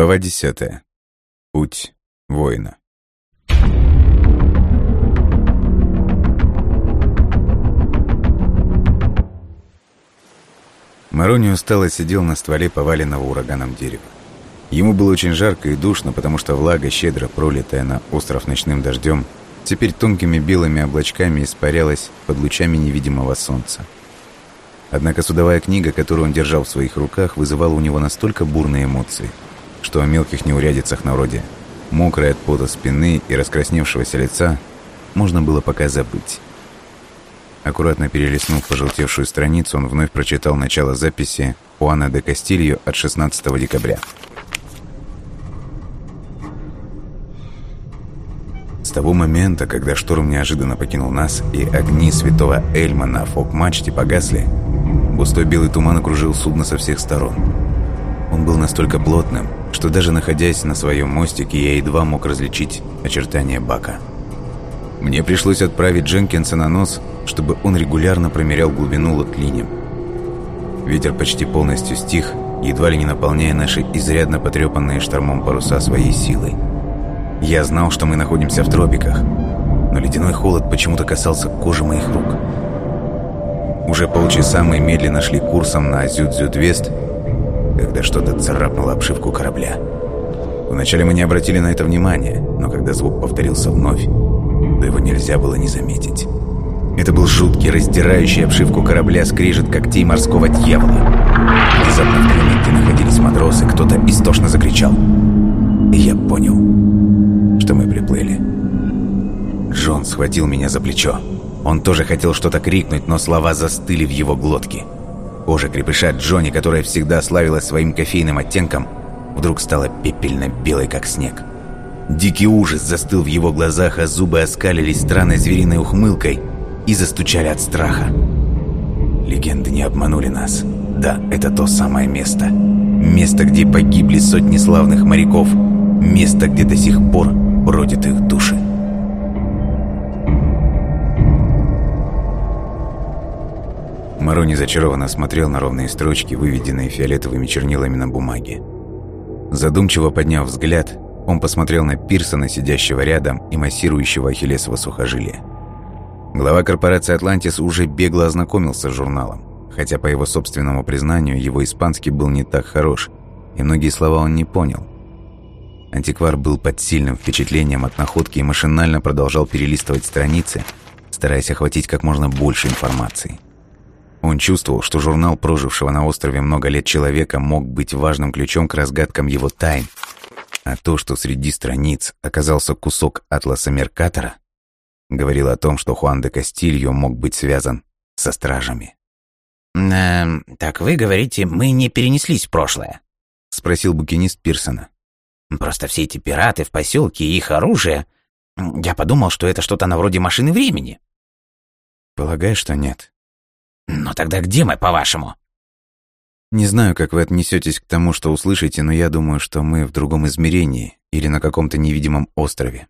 Глава 10. Путь воина. Марони устало сидел на стволе поваленного ураганом дерева. Ему было очень жарко и душно, потому что влага, щедро пролитая на остров ночным дождем, теперь тонкими белыми облачками испарялась под лучами невидимого солнца. Однако судовая книга, которую он держал в своих руках, вызывала у него настолько бурные эмоции – что о мелких неурядицах на вроде мокрой от пота спины и раскрасневшегося лица можно было пока забыть. Аккуратно перелистнув пожелтевшую страницу, он вновь прочитал начало записи Хуана де Кастильо от 16 декабря. С того момента, когда шторм неожиданно покинул нас и огни святого Эльма на фок-мачте погасли, густой белый туман окружил судно со всех сторон. Он был настолько плотным, что даже находясь на своем мостике, я едва мог различить очертания бака. Мне пришлось отправить Дженкинса на нос, чтобы он регулярно промерял глубину лотлинем. Ветер почти полностью стих, едва ли не наполняя наши изрядно потрепанные штормом паруса своей силой. Я знал, что мы находимся в тропиках, но ледяной холод почему-то касался кожи моих рук. Уже полчаса мы медленно шли курсом на Зюдзюдвест, когда что-то царапнуло обшивку корабля. Вначале мы не обратили на это внимания, но когда звук повторился вновь, то его нельзя было не заметить. Это был жуткий, раздирающий обшивку корабля скрежет когтей морского дьявола. Внезапно в кабинете находились матросы, кто-то истошно закричал. И я понял, что мы приплыли. Джон схватил меня за плечо. Он тоже хотел что-то крикнуть, но слова застыли в его глотке. Кожа крепыша Джонни, которая всегда славилась своим кофейным оттенком, вдруг стала пепельно-белой, как снег. Дикий ужас застыл в его глазах, а зубы оскалились странной звериной ухмылкой и застучали от страха. Легенды не обманули нас. Да, это то самое место. Место, где погибли сотни славных моряков. Место, где до сих пор бродят их души. Марони зачарованно смотрел на ровные строчки, выведенные фиолетовыми чернилами на бумаге. Задумчиво подняв взгляд, он посмотрел на Пирсона, сидящего рядом и массирующего Ахиллесово сухожилие. Глава корпорации «Атлантис» уже бегло ознакомился с журналом, хотя, по его собственному признанию, его испанский был не так хорош, и многие слова он не понял. Антиквар был под сильным впечатлением от находки и машинально продолжал перелистывать страницы, стараясь охватить как можно больше информации. Он чувствовал, что журнал прожившего на острове много лет человека мог быть важным ключом к разгадкам его тайн. А то, что среди страниц оказался кусок атласа Меркатора, говорило о том, что Хуан де Кастильо мог быть связан со стражами. «Э, «Так вы говорите, мы не перенеслись в прошлое?» — спросил букинист Пирсона. «Просто все эти пираты в поселке и их оружие... Я подумал, что это что-то на вроде машины времени». «Полагаю, что нет», «Но тогда где мы, по-вашему?» «Не знаю, как вы отнесетесь к тому, что услышите, но я думаю, что мы в другом измерении или на каком-то невидимом острове.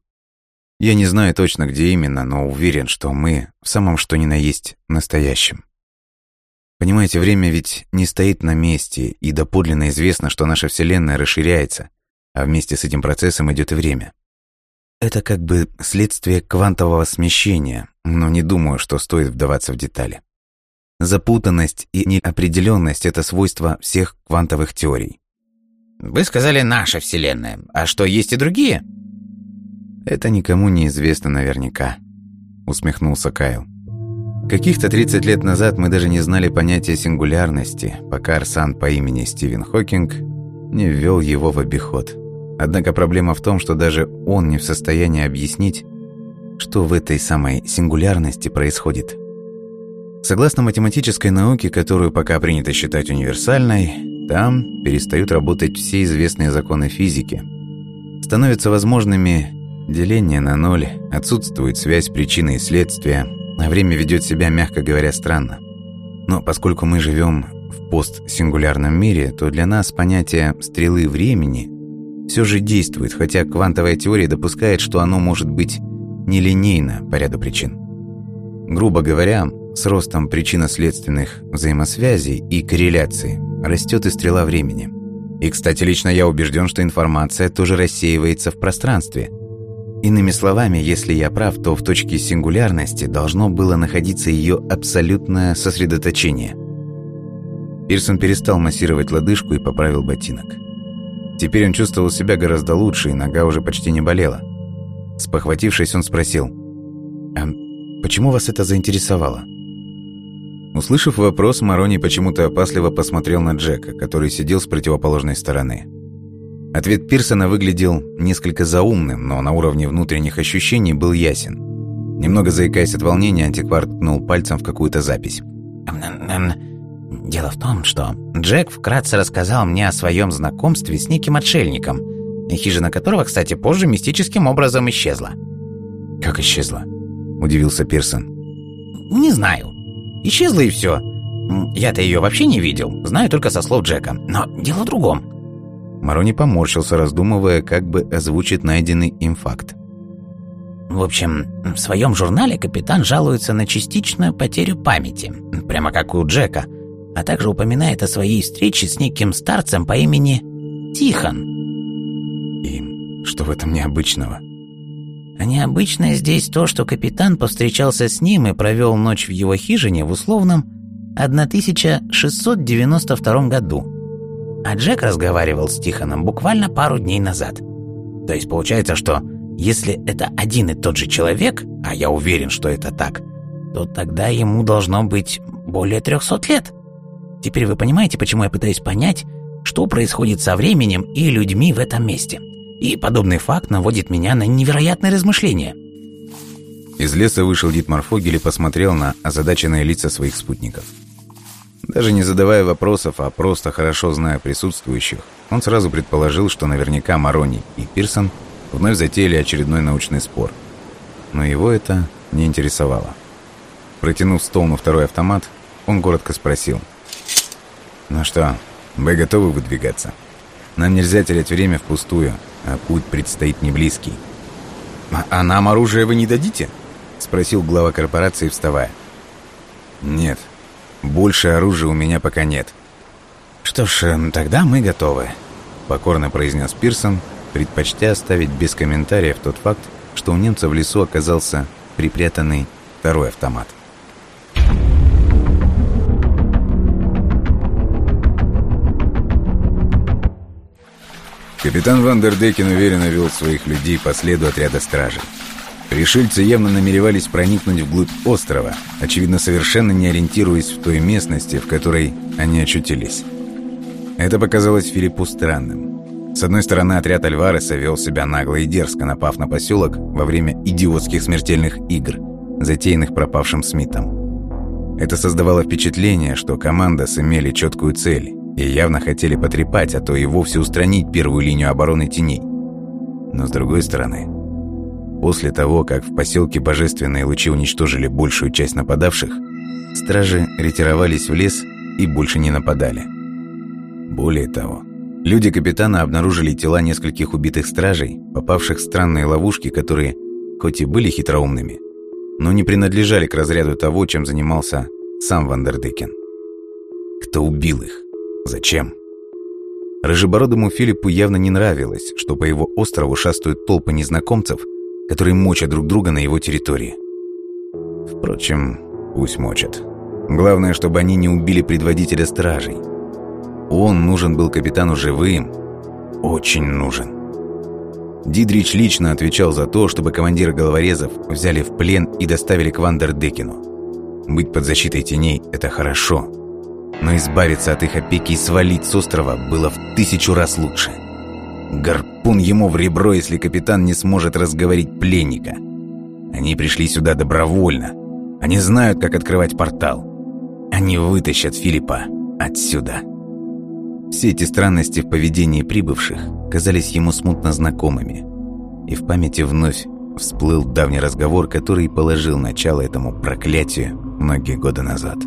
Я не знаю точно, где именно, но уверен, что мы в самом что ни на есть настоящем. Понимаете, время ведь не стоит на месте, и доподлинно известно, что наша Вселенная расширяется, а вместе с этим процессом идет и время. Это как бы следствие квантового смещения, но не думаю, что стоит вдаваться в детали. Запутанность и неопределенность – это свойства всех квантовых теорий. Вы сказали «наша Вселенная», а что, есть и другие? Это никому не известно наверняка, усмехнулся Кайл. Каких-то 30 лет назад мы даже не знали понятия сингулярности, пока Арсан по имени Стивен Хокинг не ввел его в обиход. Однако проблема в том, что даже он не в состоянии объяснить, что в этой самой сингулярности происходит. Согласно математической науке, которую пока принято считать универсальной, там перестают работать все известные законы физики. Становятся возможными деление на ноль, отсутствует связь причины и следствия, а время ведет себя, мягко говоря, странно. Но поскольку мы живем в постсингулярном мире, то для нас понятие «стрелы времени» все же действует, хотя квантовая теория допускает, что оно может быть нелинейно по ряду причин. Грубо говоря, с ростом причинно-следственных взаимосвязей и корреляций растет и стрела времени. И, кстати, лично я убежден, что информация тоже рассеивается в пространстве. Иными словами, если я прав, то в точке сингулярности должно было находиться ее абсолютное сосредоточение. Пирсон перестал массировать лодыжку и поправил ботинок. Теперь он чувствовал себя гораздо лучше, и нога уже почти не болела. Спохватившись, он спросил, «А почему вас это заинтересовало?» Услышав вопрос, Марони почему-то опасливо посмотрел на Джека, который сидел с противоположной стороны. Ответ Пирсона выглядел несколько заумным, но на уровне внутренних ощущений был ясен. Немного заикаясь от волнения, антиквар ткнул пальцем в какую-то запись. «Дело в том, что Джек вкратце рассказал мне о своем знакомстве с неким отшельником, хижина которого, кстати, позже мистическим образом исчезла». «Как исчезла?» – удивился Пирсон. «Не знаю. Исчезла и все. Я-то ее вообще не видел, знаю только со слов Джека. Но дело в другом». Марони поморщился, раздумывая, как бы озвучить найденный им факт. В общем, в своем журнале капитан жалуется на частичную потерю памяти, прямо как у Джека, а также упоминает о своей встрече с неким старцем по имени Тихон. И что в этом необычного? Необычное здесь то, что капитан повстречался с ним и провел ночь в его хижине в условном 1692 году. А Джек разговаривал с Тихоном буквально пару дней назад. То есть получается, что если это один и тот же человек, а я уверен, что это так, то тогда ему должно быть более 300 лет. Теперь вы понимаете, почему я пытаюсь понять, что происходит со временем и людьми в этом месте. И подобный факт наводит меня на невероятные размышления. Из леса вышел Дитмар Фогель и посмотрел на озадаченные лица своих спутников. Даже не задавая вопросов, а просто хорошо зная присутствующих, он сразу предположил, что наверняка Марони и Пирсон вновь затеяли очередной научный спор. Но его это не интересовало. Протянув стол на второй автомат, он коротко спросил. «Ну что, вы готовы выдвигаться? Нам нельзя терять время впустую, а путь предстоит не близкий». «А, «А нам оружие вы не дадите?» — спросил глава корпорации, вставая. «Нет, больше оружия у меня пока нет». «Что ж, эм, тогда мы готовы», — покорно произнес Пирсон, предпочтя оставить без комментариев тот факт, что у немца в лесу оказался припрятанный второй автомат. Капитан Вандердекен уверенно вел своих людей по следу отряда стражей. Пришельцы явно намеревались проникнуть вглубь острова, очевидно, совершенно не ориентируясь в той местности, в которой они очутились. Это показалось Филиппу странным. С одной стороны, отряд Альвареса вел себя нагло и дерзко, напав на поселок во время идиотских смертельных игр, затеянных пропавшим Смитом. Это создавало впечатление, что команда имели четкую цель и явно хотели потрепать, а то и вовсе устранить первую линию обороны теней. Но с другой стороны, после того, как в поселке Божественные Лучи уничтожили большую часть нападавших, стражи ретировались в лес и больше не нападали. Более того, люди капитана обнаружили тела нескольких убитых стражей, попавших в странные ловушки, которые, хоть и были хитроумными, но не принадлежали к разряду того, чем занимался сам Вандердекен. Кто убил их? Зачем? Рыжебородому Филиппу явно не нравилось, что по его острову шастают толпы незнакомцев, которые мочат друг друга на его территории. Впрочем, пусть мочат. Главное, чтобы они не убили предводителя стражей. Он нужен был капитану живым. Очень нужен. Дидрич лично отвечал за то, чтобы командира головорезов взяли в плен и доставили к Вандердекину. Быть под защитой теней – это хорошо но избавиться от их опеки и свалить с острова было в тысячу раз лучше. Гарпун ему в ребро, если капитан не сможет разговорить пленника. Они пришли сюда добровольно. Они знают, как открывать портал. Они вытащат Филиппа отсюда. Все эти странности в поведении прибывших казались ему смутно знакомыми. И в памяти вновь всплыл давний разговор, который положил начало этому проклятию многие годы назад.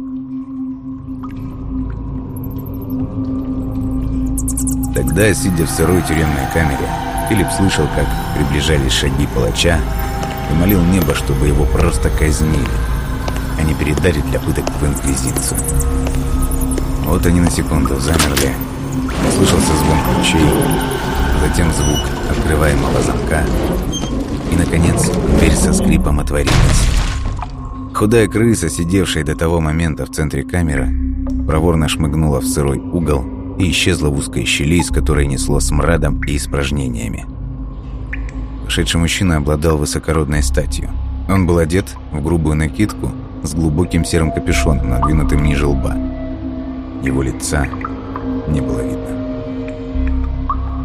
Тогда, сидя в сырой тюремной камере, Филипп слышал, как приближались шаги палача и молил небо, чтобы его просто казнили, а не передали для пыток в инквизицию. Вот они на секунду замерли Послышался звон ключей, затем звук открываемого замка, и, наконец, дверь со скрипом отворилась. Худая крыса, сидевшая до того момента в центре камеры, проворно шмыгнула в сырой угол и исчезла в узкой щели, из которой несло смрадом и испражнениями. Шедший мужчина обладал высокородной статью. Он был одет в грубую накидку с глубоким серым капюшоном, надвинутым ниже лба. Его лица не было видно.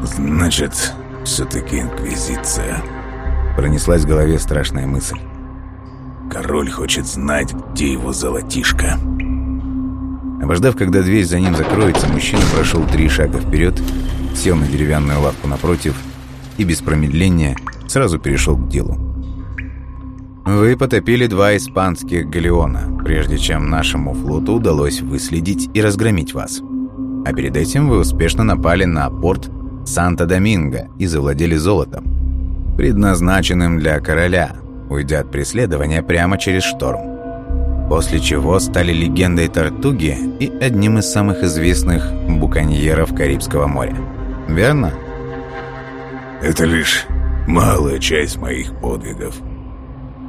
«Значит, все-таки Инквизиция», — пронеслась в голове страшная мысль. «Король хочет знать, где его золотишко». Обождав, когда дверь за ним закроется, мужчина прошел три шага вперед, сел на деревянную лавку напротив и без промедления сразу перешел к делу. Вы потопили два испанских галеона, прежде чем нашему флоту удалось выследить и разгромить вас. А перед этим вы успешно напали на порт Санта-Доминго и завладели золотом, предназначенным для короля, уйдя от преследования прямо через шторм после чего стали легендой Тартуги и одним из самых известных буконьеров Карибского моря. Верно? Это лишь малая часть моих подвигов.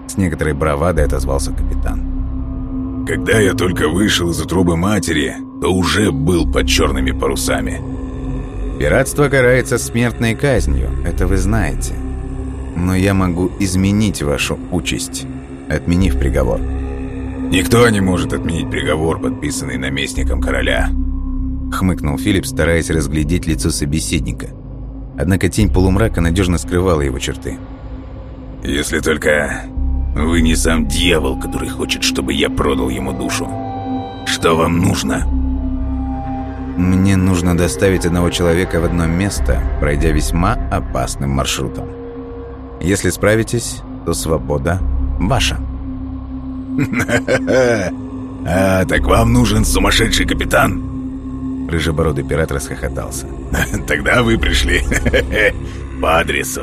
С некоторой бравадой отозвался капитан. Когда я только вышел из утробы матери, то уже был под черными парусами. Пиратство карается смертной казнью, это вы знаете. Но я могу изменить вашу участь, отменив приговор. «Никто не может отменить приговор, подписанный наместником короля», — хмыкнул Филипп, стараясь разглядеть лицо собеседника. Однако тень полумрака надежно скрывала его черты. «Если только вы не сам дьявол, который хочет, чтобы я продал ему душу. Что вам нужно?» «Мне нужно доставить одного человека в одно место, пройдя весьма опасным маршрутом. Если справитесь, то свобода ваша». А, так вам нужен сумасшедший капитан?» Рыжебородый пират расхохотался. «Тогда вы пришли по адресу.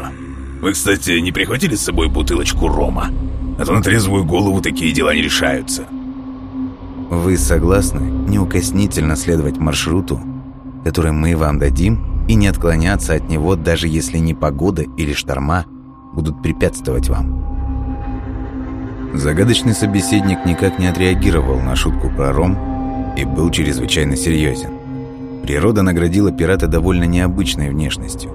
Вы, кстати, не прихватили с собой бутылочку рома? А то на трезвую голову такие дела не решаются». «Вы согласны неукоснительно следовать маршруту, который мы вам дадим, и не отклоняться от него, даже если непогода или шторма будут препятствовать вам?» Загадочный собеседник никак не отреагировал на шутку про ром и был чрезвычайно серьезен. Природа наградила пирата довольно необычной внешностью.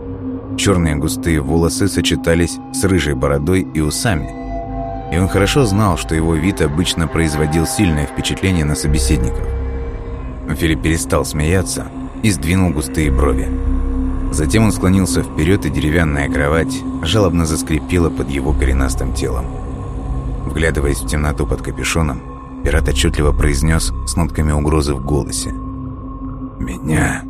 Черные густые волосы сочетались с рыжей бородой и усами, и он хорошо знал, что его вид обычно производил сильное впечатление на собеседников. Филипп перестал смеяться и сдвинул густые брови. Затем он склонился вперед, и деревянная кровать жалобно заскрипела под его коренастым телом. Вглядываясь в темноту под капюшоном, пират отчетливо произнес с нотками угрозы в голосе. «Меня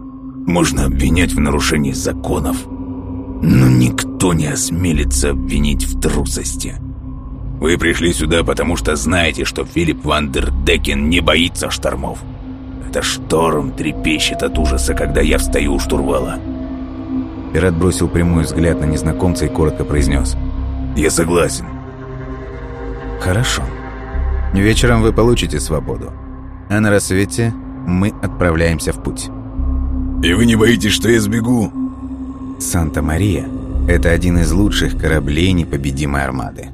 можно обвинять в нарушении законов, но никто не осмелится обвинить в трусости. Вы пришли сюда, потому что знаете, что Филипп Вандердекен не боится штормов. Это шторм трепещет от ужаса, когда я встаю у штурвала». Пират бросил прямой взгляд на незнакомца и коротко произнес. «Я согласен. Хорошо. Вечером вы получите свободу. А на рассвете мы отправляемся в путь. И вы не боитесь, что я сбегу? Санта-Мария – это один из лучших кораблей непобедимой армады.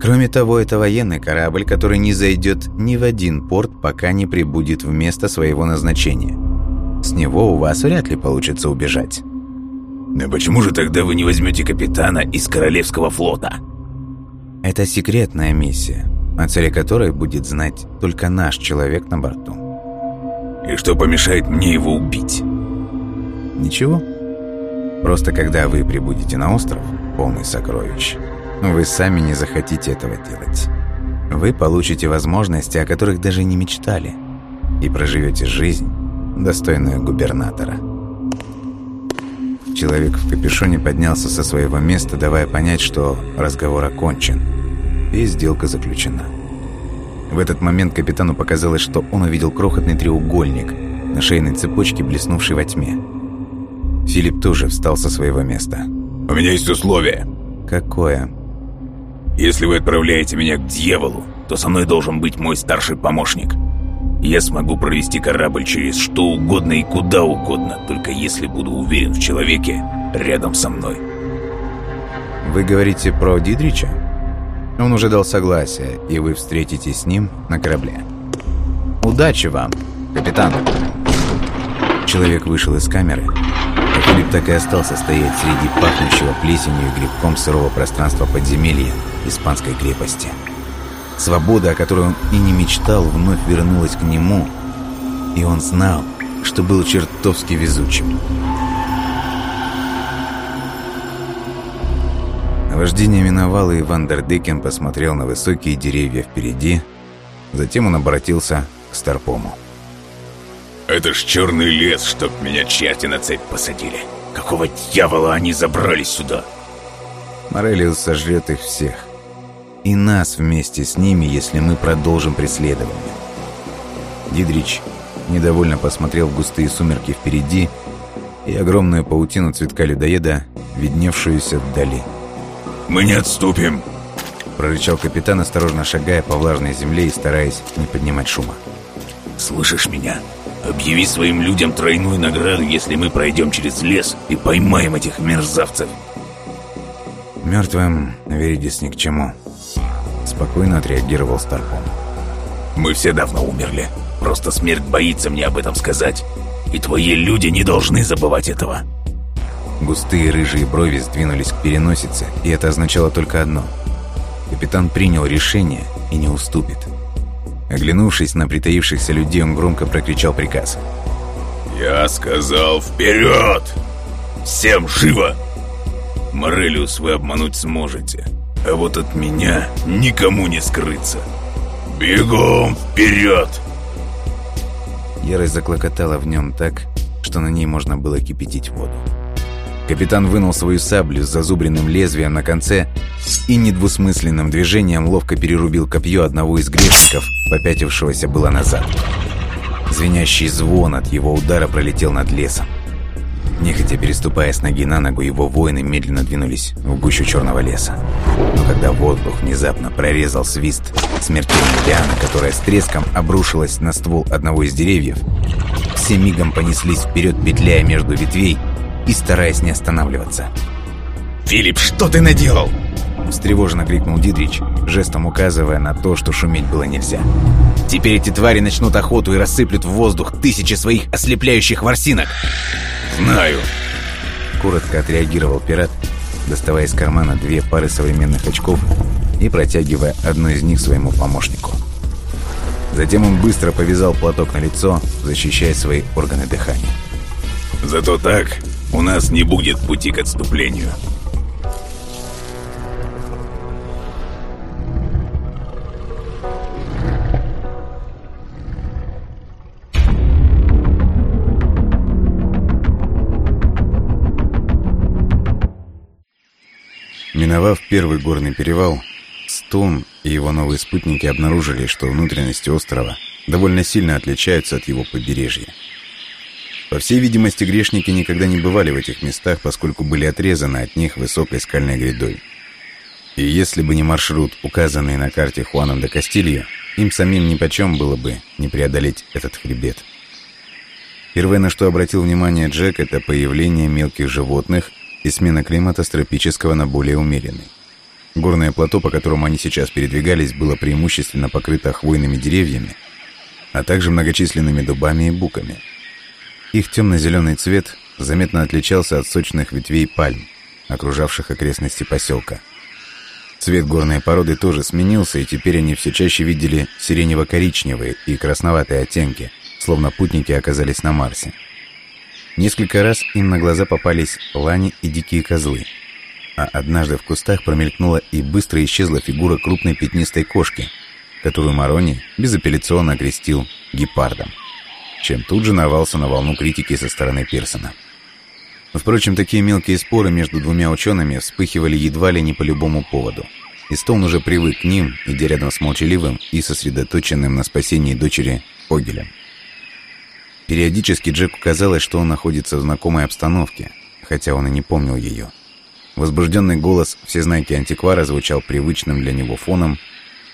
Кроме того, это военный корабль, который не зайдет ни в один порт, пока не прибудет в место своего назначения. С него у вас вряд ли получится убежать. Но почему же тогда вы не возьмете капитана из Королевского флота? Это секретная миссия, о цели которой будет знать только наш человек на борту. И что помешает мне его убить? Ничего. Просто когда вы прибудете на остров, полный сокровищ, вы сами не захотите этого делать. Вы получите возможности, о которых даже не мечтали, и проживете жизнь, достойную губернатора. Человек в капюшоне поднялся со своего места, давая понять, что разговор окончен, и сделка заключена. В этот момент капитану показалось, что он увидел крохотный треугольник на шейной цепочке, блеснувший во тьме. Филипп тоже встал со своего места. «У меня есть условие». «Какое?» «Если вы отправляете меня к дьяволу, то со мной должен быть мой старший помощник. Я смогу провести корабль через что угодно и куда угодно, только если буду уверен в человеке рядом со мной. Вы говорите про Дидрича? Он уже дал согласие, и вы встретитесь с ним на корабле. Удачи вам, капитан. Человек вышел из камеры, а Филипп так и остался стоять среди пахнущего плесенью и грибком сырого пространства подземелья испанской крепости. Свобода, о которой он и не мечтал, вновь вернулась к нему, и он знал, что был чертовски везучим. Наваждение миновало, и Вандердекен посмотрел на высокие деревья впереди, затем он обратился к старпому. «Это ж черный лес, чтоб меня черти на цепь посадили. Какого дьявола они забрались сюда?» Морелиус сожрет их всех и нас вместе с ними, если мы продолжим преследование. Дидрич недовольно посмотрел в густые сумерки впереди и огромную паутину цветка людоеда, видневшуюся вдали. «Мы не отступим!» прорычал капитан, осторожно шагая по влажной земле и стараясь не поднимать шума. «Слышишь меня? Объяви своим людям тройную награду, если мы пройдем через лес и поймаем этих мерзавцев!» «Мертвым Веридис ни к чему», Спокойно отреагировал Старпом. «Мы все давно умерли. Просто смерть боится мне об этом сказать. И твои люди не должны забывать этого». Густые рыжие брови сдвинулись к переносице, и это означало только одно. Капитан принял решение и не уступит. Оглянувшись на притаившихся людей, он громко прокричал приказ. «Я сказал вперед! Всем живо! Морелиус вы обмануть сможете. А вот от меня никому не скрыться. Бегом вперед! Ярость заклокотала в нем так, что на ней можно было кипятить воду. Капитан вынул свою саблю с зазубренным лезвием на конце и недвусмысленным движением ловко перерубил копье одного из грешников, попятившегося было назад. Звенящий звон от его удара пролетел над лесом. Нехотя переступая с ноги на ногу, его воины медленно двинулись в гущу черного леса. Но когда воздух внезапно прорезал свист смертельной лианы, которая с треском обрушилась на ствол одного из деревьев, все мигом понеслись вперед, петляя между ветвей и стараясь не останавливаться. «Филипп, что ты наделал?» Встревоженно крикнул Дидрич, жестом указывая на то, что шуметь было нельзя. «Теперь эти твари начнут охоту и рассыплют в воздух тысячи своих ослепляющих ворсинок!» «Знаю!» Коротко отреагировал пират, доставая из кармана две пары современных очков и протягивая одну из них своему помощнику. Затем он быстро повязал платок на лицо, защищая свои органы дыхания. «Зато так у нас не будет пути к отступлению». Миновав первый горный перевал, Стоун и его новые спутники обнаружили, что внутренности острова довольно сильно отличаются от его побережья. По всей видимости, грешники никогда не бывали в этих местах, поскольку были отрезаны от них высокой скальной грядой. И если бы не маршрут, указанный на карте Хуаном де Кастильо, им самим нипочем было бы не преодолеть этот хребет. Первое, на что обратил внимание Джек, это появление мелких животных и смена климата с тропического на более умеренный. Горное плато, по которому они сейчас передвигались, было преимущественно покрыто хвойными деревьями, а также многочисленными дубами и буками. Их темно-зеленый цвет заметно отличался от сочных ветвей пальм, окружавших окрестности поселка. Цвет горной породы тоже сменился, и теперь они все чаще видели сиренево-коричневые и красноватые оттенки, словно путники оказались на Марсе. Несколько раз им на глаза попались лани и дикие козлы. А однажды в кустах промелькнула и быстро исчезла фигура крупной пятнистой кошки, которую Марони безапелляционно окрестил гепардом, чем тут же нарвался на волну критики со стороны Пирсона. Впрочем, такие мелкие споры между двумя учеными вспыхивали едва ли не по любому поводу. И Стоун уже привык к ним, идя рядом с молчаливым и сосредоточенным на спасении дочери Огелем. Периодически Джеку казалось, что он находится в знакомой обстановке, хотя он и не помнил ее. Возбужденный голос всезнайки антиквара звучал привычным для него фоном,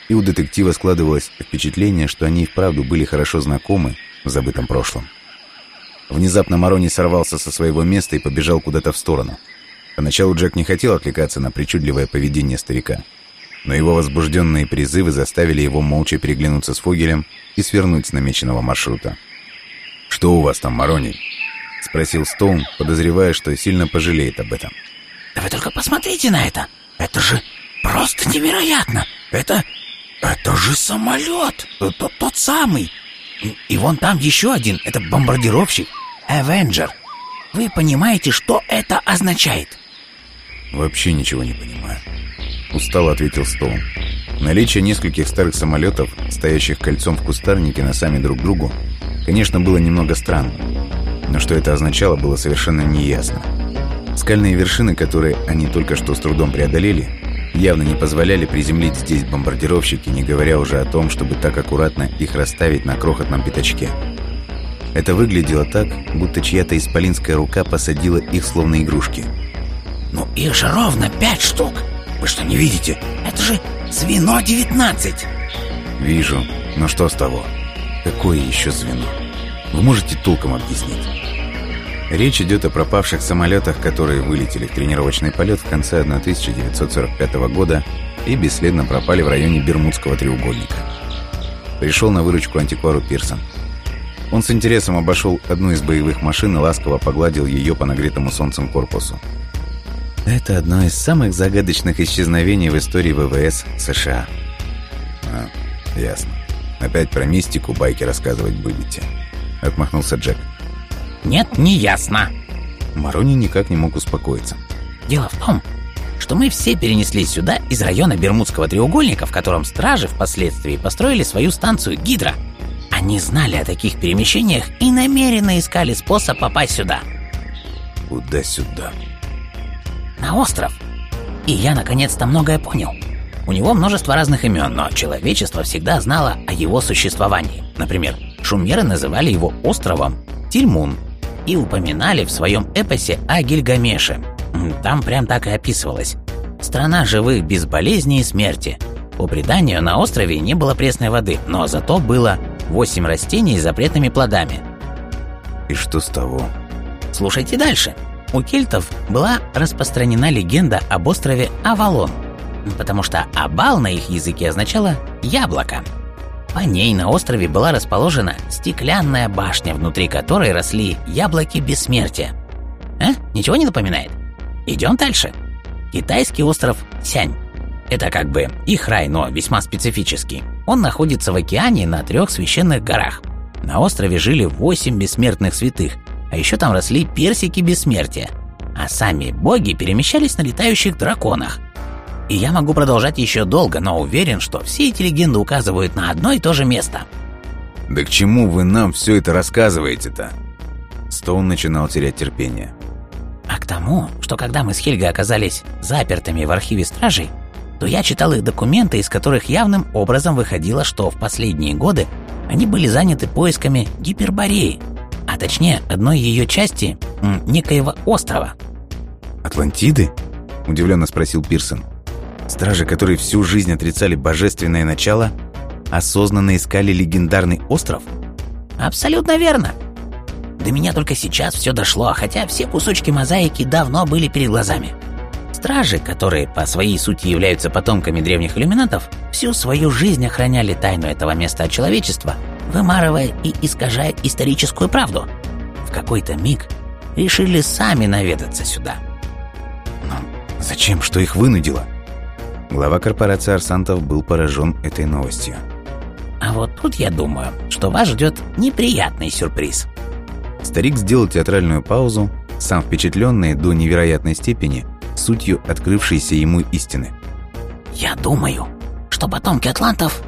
и у детектива складывалось впечатление, что они и вправду были хорошо знакомы в забытом прошлом. Внезапно Марони сорвался со своего места и побежал куда-то в сторону. Поначалу Джек не хотел отвлекаться на причудливое поведение старика, но его возбужденные призывы заставили его молча переглянуться с Фогелем и свернуть с намеченного маршрута. «Что у вас там, Марони?» — спросил Стоун, подозревая, что сильно пожалеет об этом. «Да вы только посмотрите на это! Это же просто невероятно! Это... это же самолет! Тот, тот самый! И вон там еще один, это бомбардировщик, Авенджер. Вы понимаете, что это означает?» «Вообще ничего не понимаю», — устало ответил Стоун. Наличие нескольких старых самолетов, стоящих кольцом в кустарнике носами друг к другу, конечно, было немного странно. Но что это означало, было совершенно неясно. Скальные вершины, которые они только что с трудом преодолели, явно не позволяли приземлить здесь бомбардировщики, не говоря уже о том, чтобы так аккуратно их расставить на крохотном пятачке. Это выглядело так, будто чья-то исполинская рука посадила их словно игрушки. «Ну их же ровно пять штук! Вы что, не видите? Это же звено 19!» «Вижу. Но что с того? Какое еще звено? Вы можете толком объяснить?» Речь идет о пропавших самолетах, которые вылетели в тренировочный полет в конце 1945 года и бесследно пропали в районе Бермудского треугольника. Пришел на выручку антиквару Пирсон. Он с интересом обошел одну из боевых машин и ласково погладил ее по нагретому солнцем корпусу. Это одно из самых загадочных исчезновений в истории ВВС США. А, ясно. Опять про мистику байки рассказывать будете. Отмахнулся Джек. Нет, не ясно. Марони никак не мог успокоиться. Дело в том, что мы все перенеслись сюда из района Бермудского треугольника, в котором стражи впоследствии построили свою станцию Гидра. Они знали о таких перемещениях и намеренно искали способ попасть сюда. Куда сюда? На остров. И я наконец-то многое понял. У него множество разных имен, но человечество всегда знало о его существовании. Например, шумеры называли его островом Тильмун, и упоминали в своем эпосе о Гильгамеше. Там прям так и описывалось. Страна живых без болезни и смерти. По преданию, на острове не было пресной воды, но зато было восемь растений с запретными плодами. И что с того? Слушайте дальше. У кельтов была распространена легенда об острове Авалон, потому что «абал» на их языке означало «яблоко». По ней на острове была расположена стеклянная башня, внутри которой росли яблоки бессмертия. А? Ничего не напоминает? Идем дальше. Китайский остров Сянь. Это как бы их рай, но весьма специфический. Он находится в океане на трех священных горах. На острове жили восемь бессмертных святых, а еще там росли персики бессмертия. А сами боги перемещались на летающих драконах. И я могу продолжать еще долго, но уверен, что все эти легенды указывают на одно и то же место. Да к чему вы нам все это рассказываете-то? Стоун начинал терять терпение. А к тому, что когда мы с Хельгой оказались запертыми в архиве стражей, то я читал их документы, из которых явным образом выходило, что в последние годы они были заняты поисками Гипербореи, а точнее одной ее части, некоего острова. «Атлантиды?» – удивленно спросил Пирсон. Стражи, которые всю жизнь отрицали божественное начало, осознанно искали легендарный остров? Абсолютно верно. До меня только сейчас все дошло, хотя все кусочки мозаики давно были перед глазами. Стражи, которые по своей сути являются потомками древних иллюминатов, всю свою жизнь охраняли тайну этого места от человечества, вымарывая и искажая историческую правду. В какой-то миг решили сами наведаться сюда. Но зачем? Что их вынудило? Глава корпорации Арсантов был поражен этой новостью. А вот тут я думаю, что вас ждет неприятный сюрприз. Старик сделал театральную паузу, сам впечатленный до невероятной степени сутью открывшейся ему истины. «Я думаю, что потомки атлантов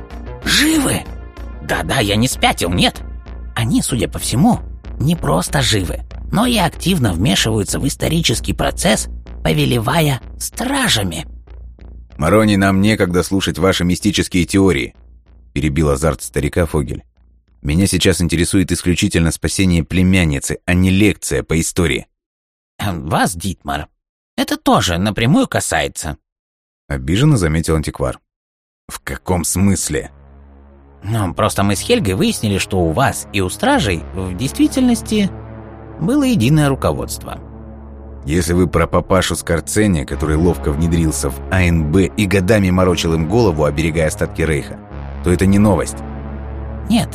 живы!» «Да-да, я не спятил, нет!» Они, судя по всему, не просто живы, но и активно вмешиваются в исторический процесс, повелевая стражами. «Марони, нам некогда слушать ваши мистические теории», — перебил азарт старика Фогель. «Меня сейчас интересует исключительно спасение племянницы, а не лекция по истории». «Вас, Дитмар, это тоже напрямую касается», — обиженно заметил антиквар. В каком смысле? Ну, просто мы с Хельгой выяснили, что у вас и у стражей в действительности было единое руководство. Если вы про папашу Скорцени, который ловко внедрился в АНБ и годами морочил им голову, оберегая остатки Рейха, то это не новость. Нет,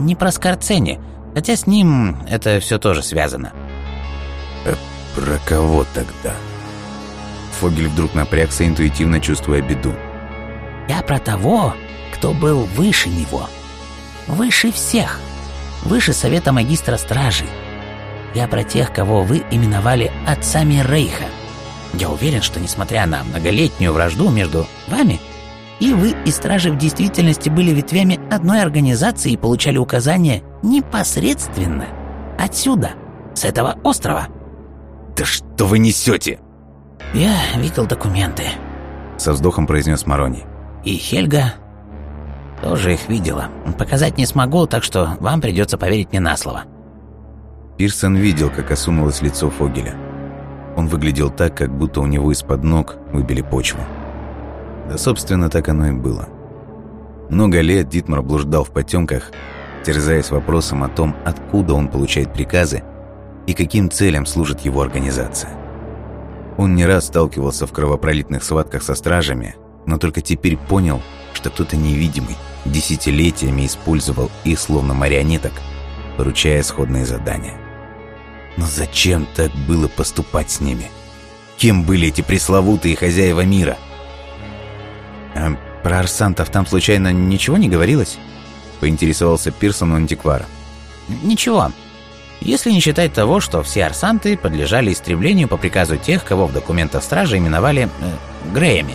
не про Скорцени, хотя с ним это все тоже связано. А про кого тогда? Фогель вдруг напрягся, интуитивно чувствуя беду. Я про того, кто был выше него. Выше всех. Выше Совета Магистра Стражей. Я про тех, кого вы именовали отцами Рейха. Я уверен, что несмотря на многолетнюю вражду между вами, и вы, и Стражи в действительности были ветвями одной организации и получали указания непосредственно отсюда, с этого острова. «Да что вы несете?» «Я видел документы», — со вздохом произнес Марони. «И Хельга тоже их видела. Показать не смогу, так что вам придется поверить мне на слово». Пирсон видел, как осунулось лицо Фогеля. Он выглядел так, как будто у него из-под ног выбили почву. Да, собственно, так оно и было. Много лет Дитмар блуждал в потемках, терзаясь вопросом о том, откуда он получает приказы и каким целям служит его организация. Он не раз сталкивался в кровопролитных схватках со стражами, но только теперь понял, что кто-то невидимый десятилетиями использовал их словно марионеток, поручая сходные задания. Но зачем так было поступать с ними? Кем были эти пресловутые хозяева мира? А про арсантов там случайно ничего не говорилось? Поинтересовался Пирсон у антиквара. Ничего. Если не считать того, что все арсанты подлежали истреблению по приказу тех, кого в документах стражи именовали э, Греями.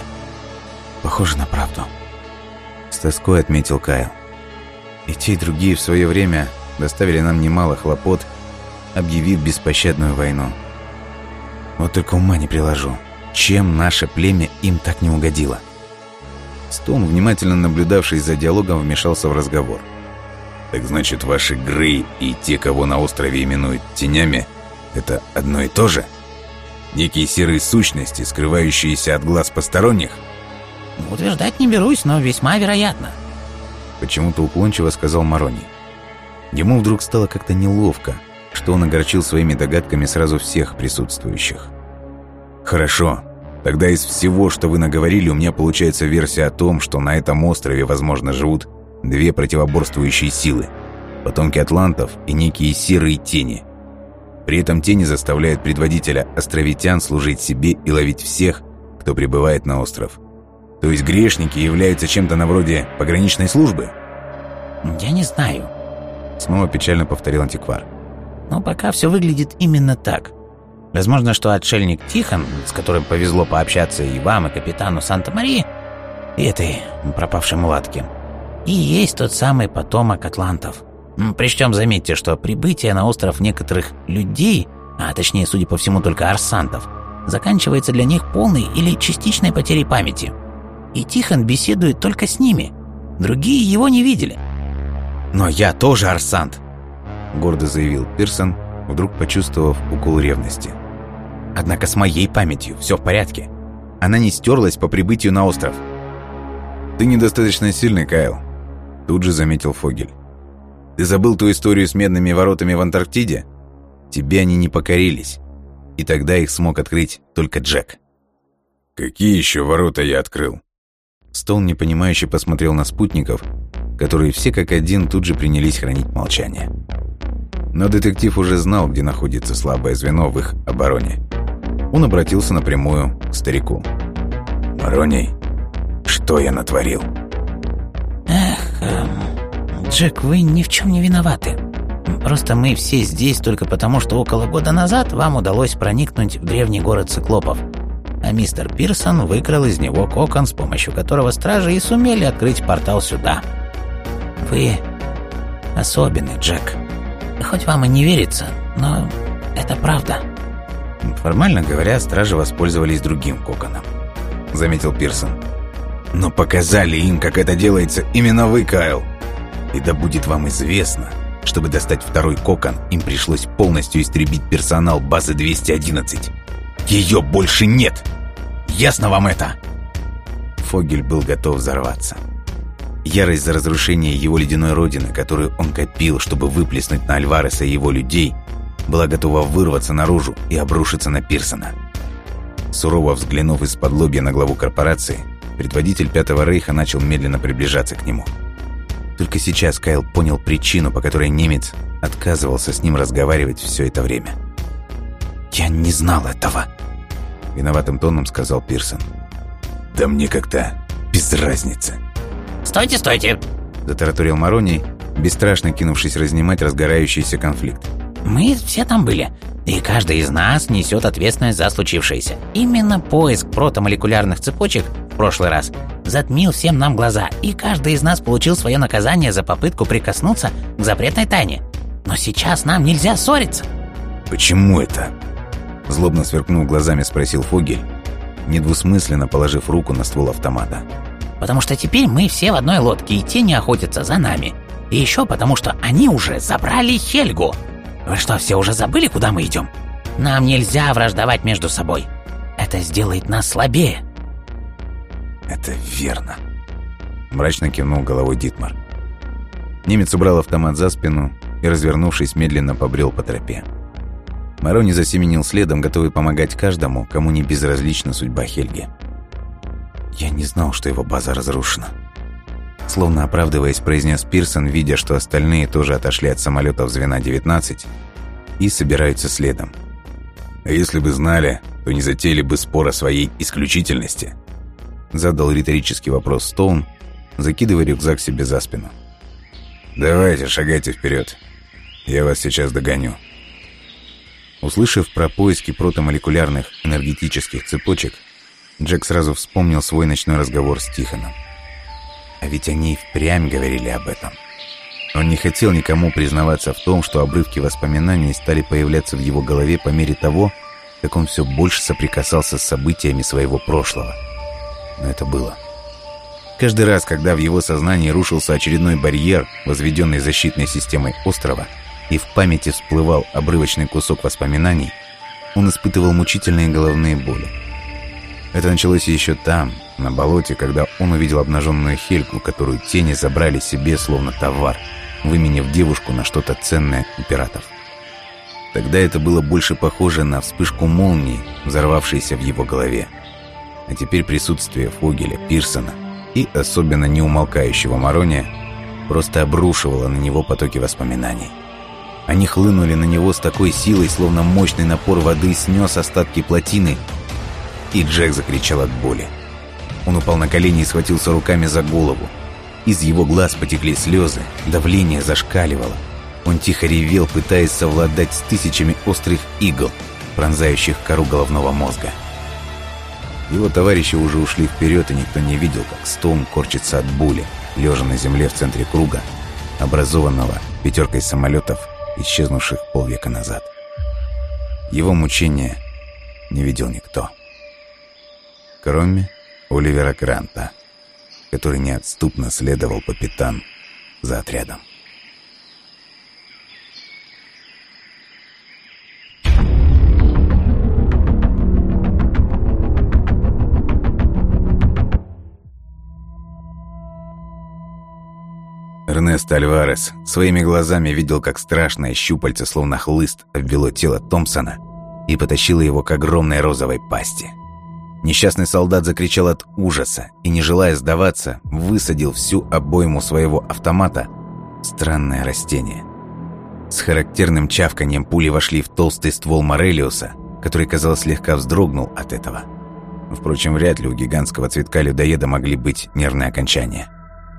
Похоже на правду. С тоской отметил Кайл. И те, и другие в свое время доставили нам немало хлопот, объявив беспощадную войну. Вот только ума не приложу, чем наше племя им так не угодило. Стоун, внимательно наблюдавший за диалогом, вмешался в разговор. «Так значит, ваши Грей и те, кого на острове именуют тенями, это одно и то же? Некие серые сущности, скрывающиеся от глаз посторонних?» «Утверждать не берусь, но весьма вероятно», — почему-то уклончиво сказал Марони. Ему вдруг стало как-то неловко, что он огорчил своими догадками сразу всех присутствующих. «Хорошо. Тогда из всего, что вы наговорили, у меня получается версия о том, что на этом острове, возможно, живут две противоборствующие силы. Потомки атлантов и некие серые тени. При этом тени заставляют предводителя островитян служить себе и ловить всех, кто прибывает на остров. То есть грешники являются чем-то на вроде пограничной службы? «Я не знаю», — снова печально повторил антиквар. «Но пока все выглядит именно так. Возможно, что отшельник Тихон, с которым повезло пообщаться и вам, и капитану Санта-Марии, и этой пропавшей мулатке, и есть тот самый потомок атлантов. Причем заметьте, что прибытие на остров некоторых людей, а точнее, судя по всему, только арсантов, заканчивается для них полной или частичной потерей памяти. И Тихон беседует только с ними. Другие его не видели. «Но я тоже арсант», — гордо заявил Пирсон, вдруг почувствовав укол ревности. «Однако с моей памятью все в порядке. Она не стерлась по прибытию на остров». «Ты недостаточно сильный, Кайл», — тут же заметил Фогель. «Ты забыл ту историю с медными воротами в Антарктиде? Тебе они не покорились, и тогда их смог открыть только Джек». «Какие еще ворота я открыл?» Стоун непонимающе посмотрел на спутников, которые все как один тут же принялись хранить молчание. Но детектив уже знал, где находится слабое звено в их обороне. Он обратился напрямую к старику. «Мароний, что я натворил?» «Эх, эм, Джек, вы ни в чем не виноваты. Просто мы все здесь только потому, что около года назад вам удалось проникнуть в древний город циклопов а мистер Пирсон выкрал из него кокон, с помощью которого стражи и сумели открыть портал сюда. Вы особенный, Джек. Хоть вам и не верится, но это правда. Формально говоря, стражи воспользовались другим коконом, заметил Пирсон. Но показали им, как это делается именно вы, Кайл. И да будет вам известно, чтобы достать второй кокон, им пришлось полностью истребить персонал базы 211. Ее больше нет! Ясно вам это?» Фогель был готов взорваться. Ярость за разрушение его ледяной родины, которую он копил, чтобы выплеснуть на Альвареса и его людей, была готова вырваться наружу и обрушиться на Пирсона. Сурово взглянув из-под лобья на главу корпорации, предводитель Пятого Рейха начал медленно приближаться к нему. Только сейчас Кайл понял причину, по которой немец отказывался с ним разговаривать все это время. «Я не знал этого», — виноватым тоном сказал Пирсон. «Да мне как-то без разницы», «Стойте, стойте!» – затараторил Мароний, бесстрашно кинувшись разнимать разгорающийся конфликт. «Мы все там были, и каждый из нас несет ответственность за случившееся. Именно поиск протомолекулярных цепочек в прошлый раз затмил всем нам глаза, и каждый из нас получил свое наказание за попытку прикоснуться к запретной тайне. Но сейчас нам нельзя ссориться». «Почему это?» Злобно сверкнув глазами, спросил Фогель, недвусмысленно положив руку на ствол автомата потому что теперь мы все в одной лодке, и те не охотятся за нами. И еще потому, что они уже забрали Хельгу. Вы что, все уже забыли, куда мы идем? Нам нельзя враждовать между собой. Это сделает нас слабее. Это верно. Мрачно кивнул головой Дитмар. Немец убрал автомат за спину и, развернувшись, медленно побрел по тропе. Марони засеменил следом, готовый помогать каждому, кому не безразлична судьба Хельги. Я не знал, что его база разрушена. Словно оправдываясь, произнес Пирсон, видя, что остальные тоже отошли от самолетов звена 19 и собираются следом. «А если бы знали, то не затеяли бы спор о своей исключительности?» Задал риторический вопрос Стоун, закидывая рюкзак себе за спину. «Давайте, шагайте вперед. Я вас сейчас догоню». Услышав про поиски протомолекулярных энергетических цепочек, Джек сразу вспомнил свой ночной разговор с Тихоном. А ведь они и впрямь говорили об этом. Он не хотел никому признаваться в том, что обрывки воспоминаний стали появляться в его голове по мере того, как он все больше соприкасался с событиями своего прошлого. Но это было. Каждый раз, когда в его сознании рушился очередной барьер, возведенный защитной системой острова, и в памяти всплывал обрывочный кусок воспоминаний, он испытывал мучительные головные боли. Это началось еще там, на болоте, когда он увидел обнаженную Хельку, которую тени забрали себе словно товар, выменив девушку на что-то ценное у пиратов. Тогда это было больше похоже на вспышку молнии, взорвавшейся в его голове. А теперь присутствие Фогеля, Пирсона и особенно неумолкающего Марония просто обрушивало на него потоки воспоминаний. Они хлынули на него с такой силой, словно мощный напор воды снес остатки плотины и Джек закричал от боли. Он упал на колени и схватился руками за голову. Из его глаз потекли слезы, давление зашкаливало. Он тихо ревел, пытаясь совладать с тысячами острых игл, пронзающих кору головного мозга. Его товарищи уже ушли вперед, и никто не видел, как Стоун корчится от боли, лежа на земле в центре круга, образованного пятеркой самолетов, исчезнувших полвека назад. Его мучения не видел никто кроме Оливера Гранта, который неотступно следовал по пятам за отрядом. Эрнест Альварес своими глазами видел, как страшное щупальце, словно хлыст, обвело тело Томпсона и потащило его к огромной розовой пасти – Несчастный солдат закричал от ужаса и, не желая сдаваться, высадил всю обойму своего автомата странное растение. С характерным чавканием пули вошли в толстый ствол Морелиуса, который, казалось, слегка вздрогнул от этого. Впрочем, вряд ли у гигантского цветка людоеда могли быть нервные окончания.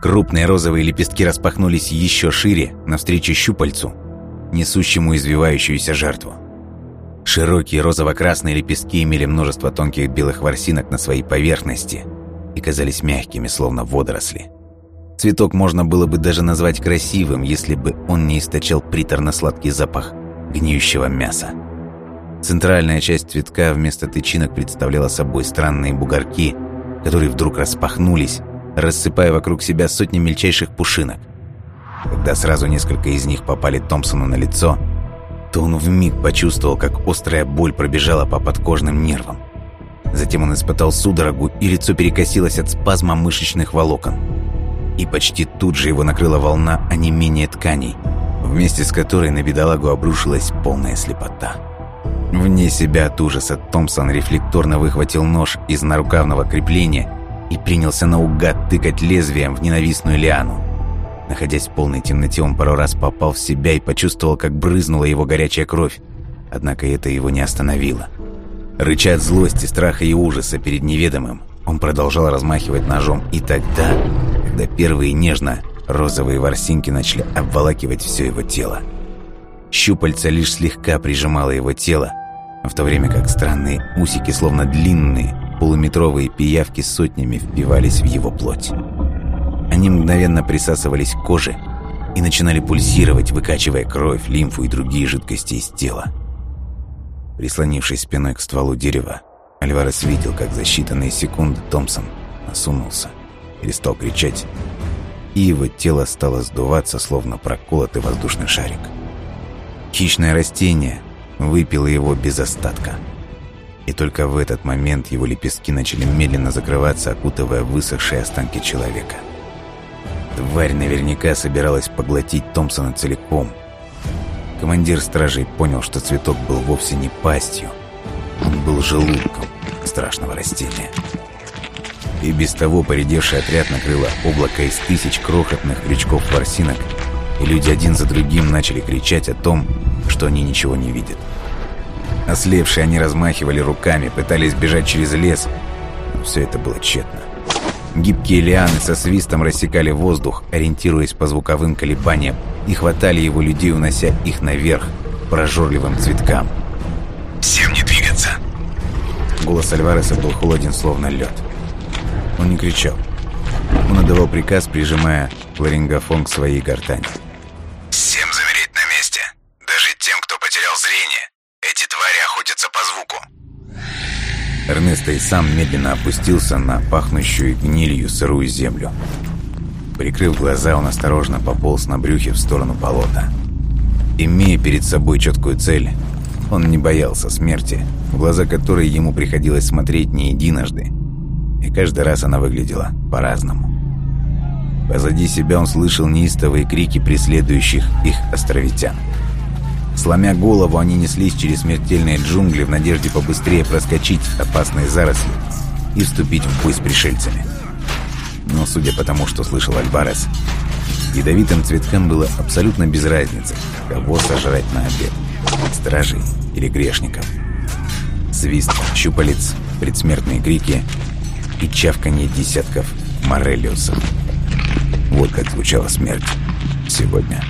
Крупные розовые лепестки распахнулись еще шире, навстречу щупальцу, несущему извивающуюся жертву. Широкие розово-красные лепестки имели множество тонких белых ворсинок на своей поверхности и казались мягкими, словно водоросли. Цветок можно было бы даже назвать красивым, если бы он не источал приторно-сладкий запах гниющего мяса. Центральная часть цветка вместо тычинок представляла собой странные бугорки, которые вдруг распахнулись, рассыпая вокруг себя сотни мельчайших пушинок. Когда сразу несколько из них попали Томпсону на лицо – то он вмиг почувствовал, как острая боль пробежала по подкожным нервам. Затем он испытал судорогу, и лицо перекосилось от спазма мышечных волокон. И почти тут же его накрыла волна онемения тканей, вместе с которой на бедолагу обрушилась полная слепота. Вне себя от ужаса Томпсон рефлекторно выхватил нож из нарукавного крепления и принялся наугад тыкать лезвием в ненавистную лиану. Находясь в полной темноте, он пару раз попал в себя и почувствовал, как брызнула его горячая кровь. Однако это его не остановило. Рыча от злости, страха и ужаса перед неведомым, он продолжал размахивать ножом. И тогда, когда первые нежно-розовые ворсинки начали обволакивать все его тело, щупальца лишь слегка прижимало его тело, в то время как странные усики, словно длинные, полуметровые пиявки сотнями впивались в его плоть. Они мгновенно присасывались к коже и начинали пульсировать, выкачивая кровь, лимфу и другие жидкости из тела. Прислонившись спиной к стволу дерева, Альварес видел, как за считанные секунды Томпсон осунулся, перестал кричать, и его тело стало сдуваться, словно проколотый воздушный шарик. Хищное растение выпило его без остатка. И только в этот момент его лепестки начали медленно закрываться, окутывая высохшие останки человека. Тварь наверняка собиралась поглотить Томпсона целиком. Командир стражей понял, что цветок был вовсе не пастью. Он был желудком страшного растения. И без того поредевший отряд накрыло облако из тысяч крохотных крючков-ворсинок, и люди один за другим начали кричать о том, что они ничего не видят. Ослепшие они размахивали руками, пытались бежать через лес, но все это было тщетно. Гибкие лианы со свистом рассекали воздух, ориентируясь по звуковым колебаниям, и хватали его людей, унося их наверх, прожорливым цветкам. «Всем не двигаться!» Голос Альвареса был холоден, словно лед. Он не кричал. Он отдавал приказ, прижимая ларингофон к своей гортани. Эрнесто и сам медленно опустился на пахнущую гнилью сырую землю. Прикрыв глаза, он осторожно пополз на брюхе в сторону болота. Имея перед собой четкую цель, он не боялся смерти, в глаза которой ему приходилось смотреть не единожды, и каждый раз она выглядела по-разному. Позади себя он слышал неистовые крики преследующих их островитян. Сломя голову, они неслись через смертельные джунгли в надежде побыстрее проскочить опасные заросли и вступить в бой с пришельцами. Но судя по тому, что слышал Альбарес, ядовитым цветкам было абсолютно без разницы, кого сожрать на обед – стражей или грешников. Свист щупалец, предсмертные крики и чавканье десятков морелиусов. Вот как звучала смерть сегодня.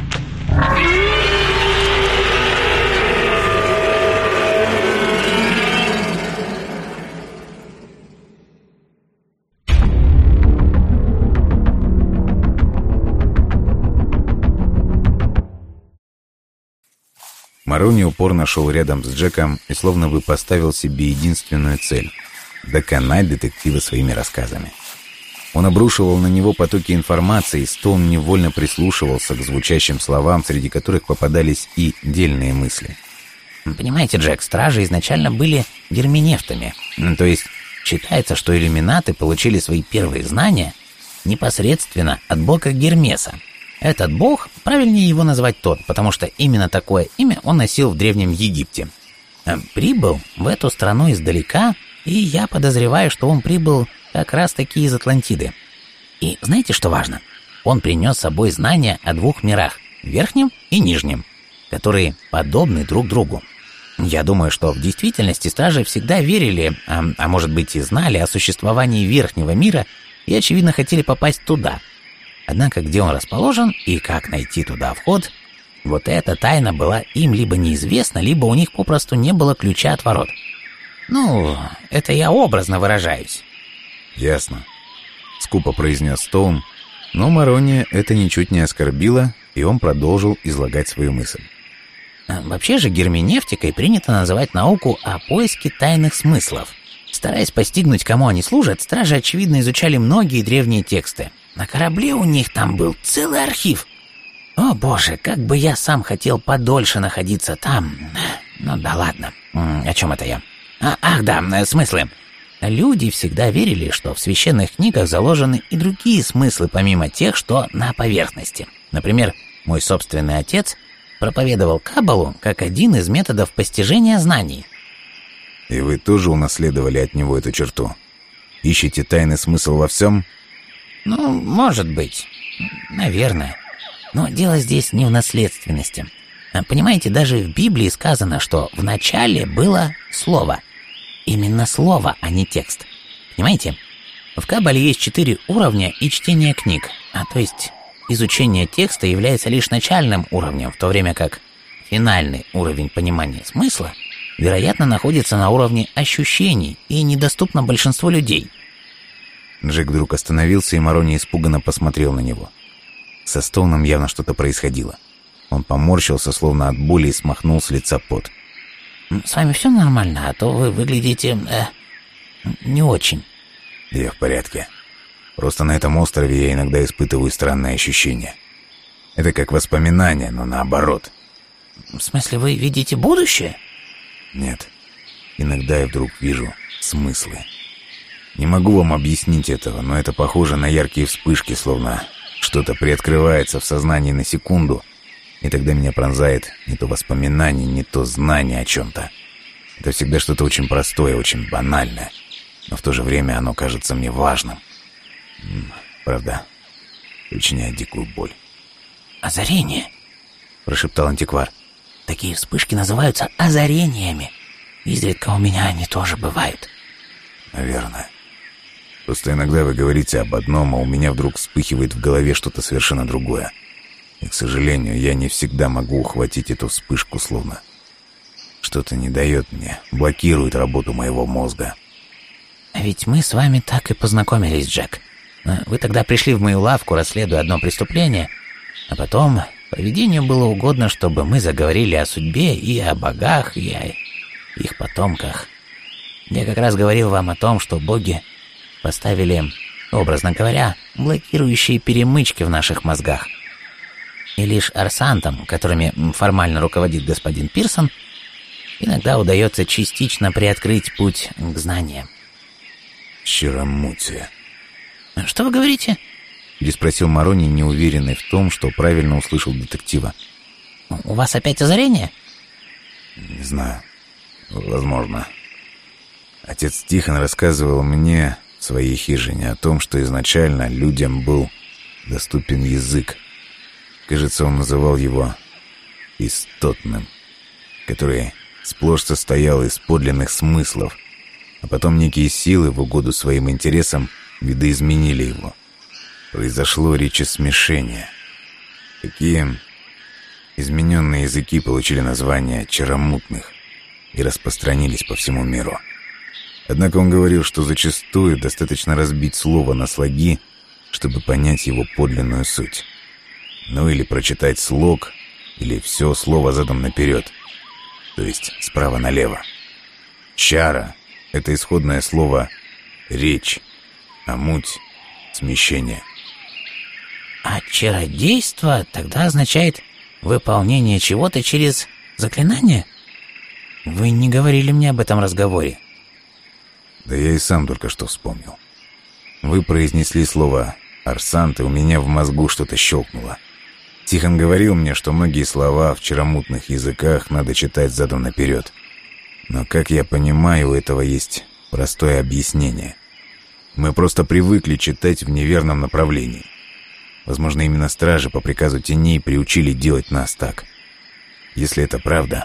Марони упорно шел рядом с Джеком и словно бы поставил себе единственную цель — доконать детектива своими рассказами. Он обрушивал на него потоки информации, и Стоун невольно прислушивался к звучащим словам, среди которых попадались и дельные мысли. «Понимаете, Джек, стражи изначально были герменевтами. То есть считается, что иллюминаты получили свои первые знания непосредственно от бога Гермеса, этот бог, правильнее его назвать тот, потому что именно такое имя он носил в Древнем Египте. Э, прибыл в эту страну издалека, и я подозреваю, что он прибыл как раз-таки из Атлантиды. И знаете, что важно? Он принес с собой знания о двух мирах, верхнем и нижнем, которые подобны друг другу. Я думаю, что в действительности стражи всегда верили, а, а может быть и знали о существовании верхнего мира и, очевидно, хотели попасть туда – Однако где он расположен и как найти туда вход, вот эта тайна была им либо неизвестна, либо у них попросту не было ключа от ворот. Ну, это я образно выражаюсь. Ясно. Скупо произнес Стоун, но Марония это ничуть не оскорбило, и он продолжил излагать свою мысль. А, вообще же герменевтикой принято называть науку о поиске тайных смыслов. Стараясь постигнуть, кому они служат, стражи, очевидно, изучали многие древние тексты. На корабле у них там был целый архив. О боже, как бы я сам хотел подольше находиться там. Ну да ладно. О чем это я? А, ах да, смыслы. люди всегда верили, что в священных книгах заложены и другие смыслы, помимо тех, что на поверхности. Например, мой собственный отец проповедовал Кабалу как один из методов постижения знаний. И вы тоже унаследовали от него эту черту? Ищете тайный смысл во всем? Ну, может быть. Наверное. Но дело здесь не в наследственности. А, понимаете, даже в Библии сказано, что в начале было слово. Именно слово, а не текст. Понимаете? В Кабале есть четыре уровня и чтение книг, а то есть изучение текста является лишь начальным уровнем, в то время как финальный уровень понимания смысла, вероятно, находится на уровне ощущений и недоступно большинству людей. Джек вдруг остановился, и Марони испуганно посмотрел на него. Со стоуном явно что-то происходило. Он поморщился, словно от боли, и смахнул с лица пот. «С вами все нормально, а то вы выглядите... Э, не очень». «Я в порядке. Просто на этом острове я иногда испытываю странные ощущения. Это как воспоминания, но наоборот». «В смысле, вы видите будущее?» «Нет. Иногда я вдруг вижу смыслы. Не могу вам объяснить этого, но это похоже на яркие вспышки, словно что-то приоткрывается в сознании на секунду, и тогда меня пронзает не то воспоминание, не то знание о чем-то. Это всегда что-то очень простое, очень банальное, но в то же время оно кажется мне важным. Правда, причиняет дикую боль. «Озарение», — прошептал антиквар. «Такие вспышки называются озарениями. Изредка у меня они тоже бывают». «Наверное. Просто иногда вы говорите об одном, а у меня вдруг вспыхивает в голове что-то совершенно другое. И, к сожалению, я не всегда могу ухватить эту вспышку словно. Что-то не дает мне, блокирует работу моего мозга. А ведь мы с вами так и познакомились, Джек. Вы тогда пришли в мою лавку, расследуя одно преступление, а потом поведению было угодно, чтобы мы заговорили о судьбе и о богах, и о их потомках. Я как раз говорил вам о том, что боги поставили, образно говоря, блокирующие перемычки в наших мозгах и лишь арсантам, которыми формально руководит господин Пирсон, иногда удается частично приоткрыть путь к знаниям. Черомутия. «Что вы говорите?» — переспросил Марони, неуверенный в том, что правильно услышал детектива. «У вас опять озарение?» «Не знаю. Возможно. Отец Тихон рассказывал мне своей хижине о том, что изначально людям был доступен язык, Кажется, он называл его «истотным», который сплошь состоял из подлинных смыслов, а потом некие силы в угоду своим интересам видоизменили его. Произошло речесмешение. Такие измененные языки получили название «черомутных» и распространились по всему миру. Однако он говорил, что зачастую достаточно разбить слово на слоги, чтобы понять его подлинную суть. Ну или прочитать слог, или все слово задом наперед, то есть справа налево. Чара — это исходное слово «речь», а муть — смещение. А чародейство тогда означает выполнение чего-то через заклинание? Вы не говорили мне об этом разговоре. Да я и сам только что вспомнил. Вы произнесли слово «арсант», и у меня в мозгу что-то щелкнуло. Тихон говорил мне, что многие слова в вчерамутных языках надо читать задом наперед. Но, как я понимаю, у этого есть простое объяснение. Мы просто привыкли читать в неверном направлении. Возможно, именно стражи по приказу теней приучили делать нас так. Если это правда,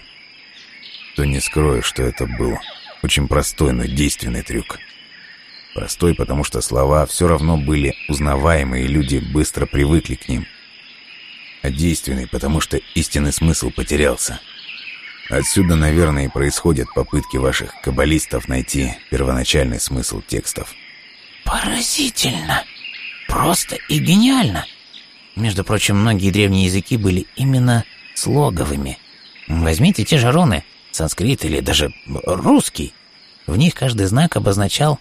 то не скрою, что это был очень простой, но действенный трюк. Простой, потому что слова все равно были узнаваемы, и люди быстро привыкли к ним а действенный, потому что истинный смысл потерялся. Отсюда, наверное, и происходят попытки ваших каббалистов найти первоначальный смысл текстов. Поразительно. Просто и гениально. Между прочим, многие древние языки были именно слоговыми. Возьмите те же руны, санскрит или даже русский. В них каждый знак обозначал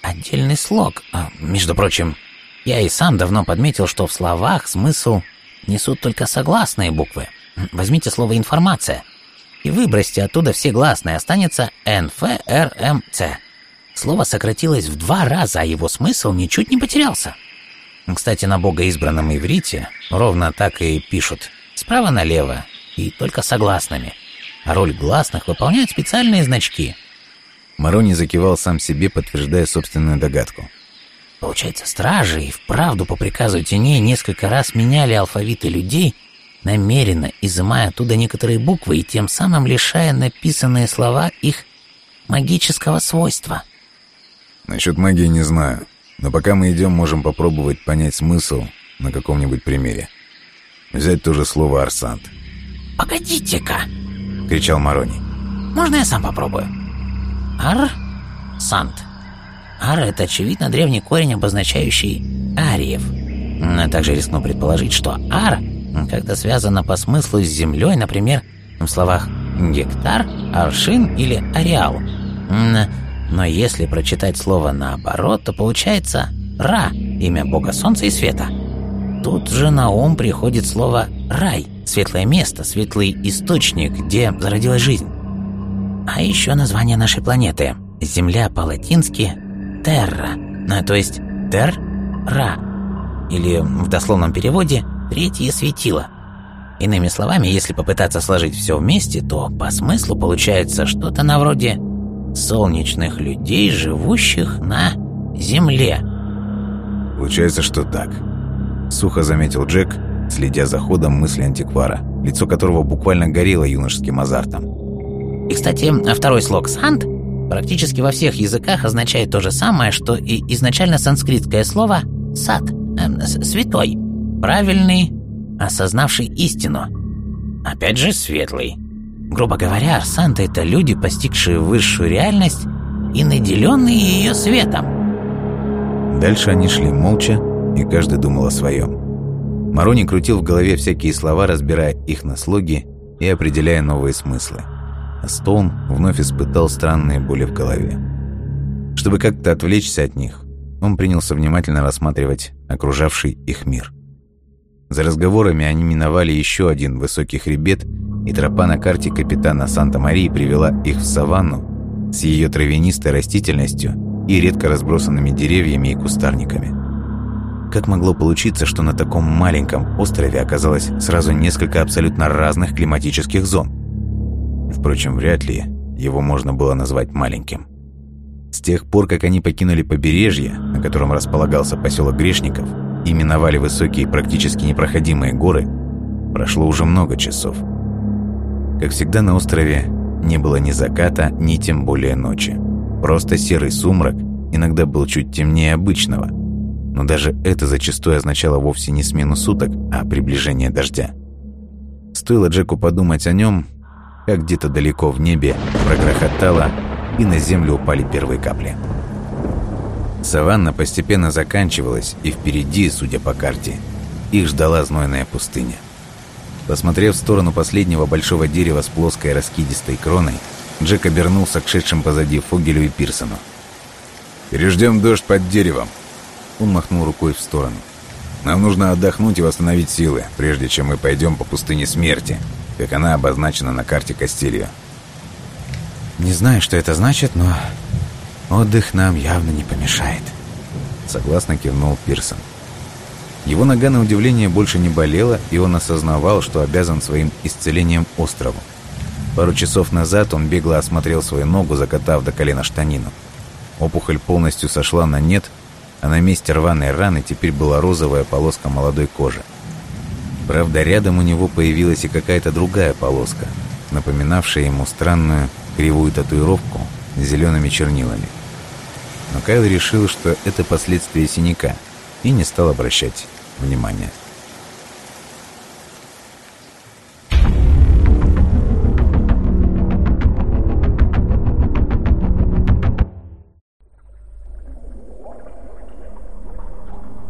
отдельный слог. А, между прочим, я и сам давно подметил, что в словах смысл несут только согласные буквы. Возьмите слово «информация» и выбросьте оттуда все гласные, останется НФРМЦ. слово сократилось в два раза, а его смысл ничуть не потерялся. Кстати, на богоизбранном иврите ровно так и пишут. Справа налево и только согласными. А роль гласных выполняют специальные значки. Марони закивал сам себе, подтверждая собственную догадку. Получается, стражи и вправду по приказу теней несколько раз меняли алфавиты людей, намеренно изымая оттуда некоторые буквы и тем самым лишая написанные слова их магического свойства. Насчет магии не знаю, но пока мы идем, можем попробовать понять смысл на каком-нибудь примере. Взять то же слово «арсант». «Погодите-ка!» — кричал Марони. «Можно я сам попробую?» «Ар-сант». «Ар» — это, очевидно, древний корень, обозначающий «ариев». Но также рискну предположить, что «ар» как-то связано по смыслу с землей, например, в словах «гектар», «аршин» или «ареал». Но если прочитать слово наоборот, то получается «ра» — имя бога солнца и света. Тут же на ум приходит слово «рай» — светлое место, светлый источник, где зародилась жизнь. А еще название нашей планеты. Земля по-латински «терра», ну, то есть «тер-ра», или в дословном переводе «третье светило». Иными словами, если попытаться сложить все вместе, то по смыслу получается что-то на вроде солнечных людей, живущих на Земле. Получается, что так. Сухо заметил Джек, следя за ходом мысли антиквара, лицо которого буквально горело юношеским азартом. И, кстати, второй слог «сант» практически во всех языках означает то же самое, что и изначально санскритское слово «сад», э, «святой», «правильный», «осознавший истину». Опять же, «светлый». Грубо говоря, Санта — это люди, постигшие высшую реальность и наделенные ее светом. Дальше они шли молча, и каждый думал о своем. Марони крутил в голове всякие слова, разбирая их на слоги и определяя новые смыслы. А Стоун вновь испытал странные боли в голове. Чтобы как-то отвлечься от них, он принялся внимательно рассматривать окружавший их мир. За разговорами они миновали еще один высокий хребет и тропа на карте капитана Санта-Марии привела их в саванну с ее травянистой растительностью и редко разбросанными деревьями и кустарниками. Как могло получиться, что на таком маленьком острове оказалось сразу несколько абсолютно разных климатических зон? Впрочем, вряд ли его можно было назвать маленьким. С тех пор, как они покинули побережье, на котором располагался поселок Грешников, и миновали высокие практически непроходимые горы, прошло уже много часов – как всегда на острове не было ни заката, ни тем более ночи. Просто серый сумрак иногда был чуть темнее обычного. Но даже это зачастую означало вовсе не смену суток, а приближение дождя. Стоило Джеку подумать о нем, как где-то далеко в небе прогрохотало, и на землю упали первые капли. Саванна постепенно заканчивалась, и впереди, судя по карте, их ждала знойная пустыня. Посмотрев в сторону последнего большого дерева с плоской раскидистой кроной, Джек обернулся к шедшим позади Фогелю и Пирсону. «Переждем дождь под деревом!» Он махнул рукой в сторону. «Нам нужно отдохнуть и восстановить силы, прежде чем мы пойдем по пустыне смерти, как она обозначена на карте Кастильо». «Не знаю, что это значит, но отдых нам явно не помешает», — согласно кивнул Пирсон. Его нога, на удивление, больше не болела, и он осознавал, что обязан своим исцелением острову. Пару часов назад он бегло осмотрел свою ногу, закатав до колена штанину. Опухоль полностью сошла на нет, а на месте рваной раны теперь была розовая полоска молодой кожи. Правда, рядом у него появилась и какая-то другая полоска, напоминавшая ему странную кривую татуировку с зелеными чернилами. Но Кайл решил, что это последствия синяка, и не стал обращать внимания.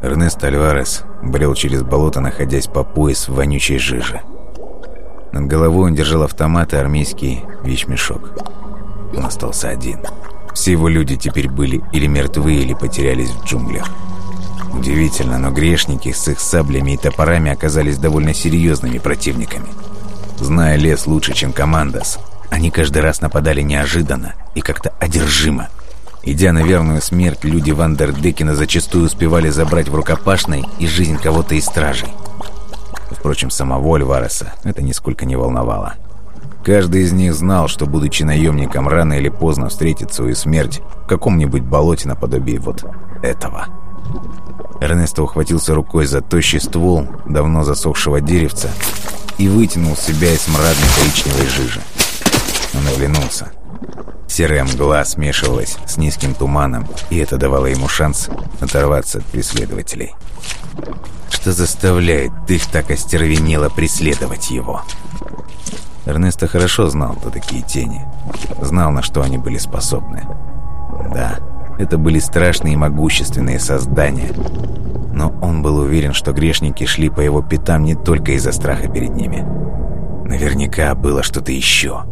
Эрнест Альварес брел через болото, находясь по пояс в вонючей жиже. Над головой он держал автомат и армейский вещмешок. Он остался один. Все его люди теперь были или мертвы, или потерялись в джунглях. Удивительно, но грешники с их саблями и топорами оказались довольно серьезными противниками. Зная лес лучше, чем командос, они каждый раз нападали неожиданно и как-то одержимо. Идя на верную смерть, люди Вандердекена зачастую успевали забрать в рукопашной и жизнь кого-то из стражей. Впрочем, самого Альвареса это нисколько не волновало. Каждый из них знал, что, будучи наемником, рано или поздно встретит свою смерть в каком-нибудь болоте наподобие вот этого. Эрнесто ухватился рукой за тощий ствол давно засохшего деревца и вытянул себя из мрадной коричневой жижи. Он оглянулся. Серая мгла смешивалась с низким туманом, и это давало ему шанс оторваться от преследователей. Что заставляет их так остервенело преследовать его? Эрнесто хорошо знал, кто такие тени. Знал, на что они были способны. Да, это были страшные и могущественные создания. Но он был уверен, что грешники шли по его пятам не только из-за страха перед ними. Наверняка было что-то еще.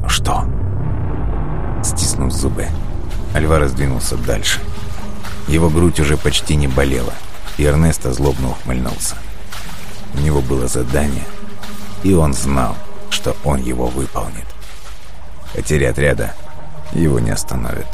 Но что? Стиснув зубы, Альваро сдвинулся дальше. Его грудь уже почти не болела, и Эрнесто злобно ухмыльнулся. У него было задание, и он знал, что он его выполнит. Потеря отряда его не остановит.